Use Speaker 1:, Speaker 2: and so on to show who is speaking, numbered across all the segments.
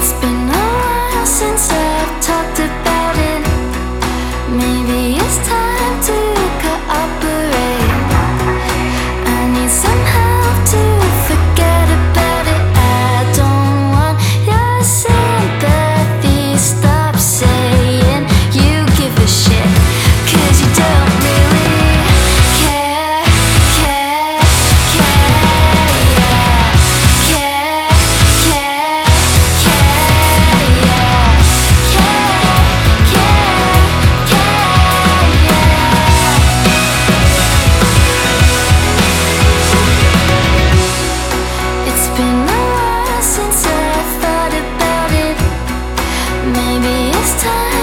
Speaker 1: the same? Are you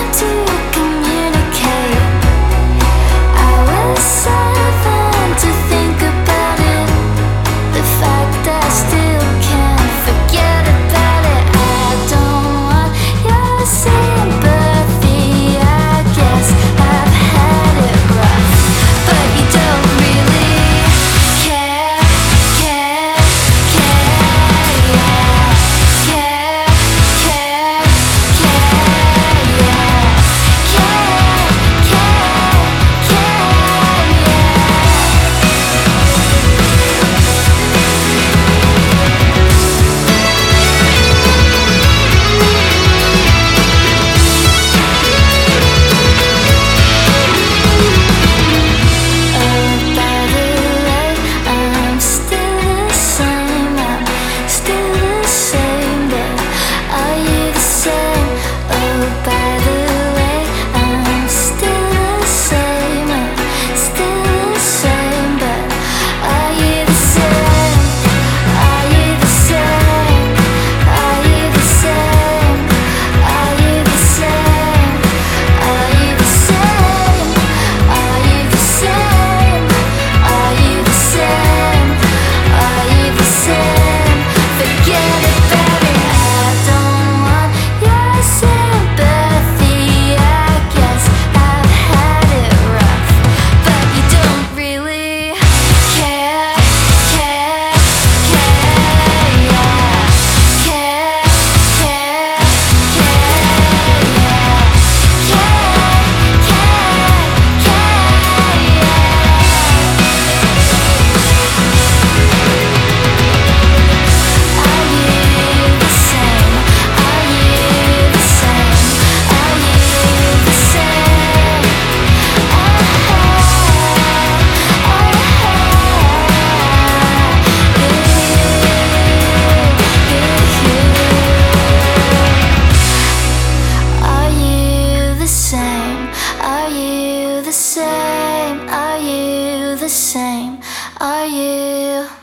Speaker 1: same? Are you?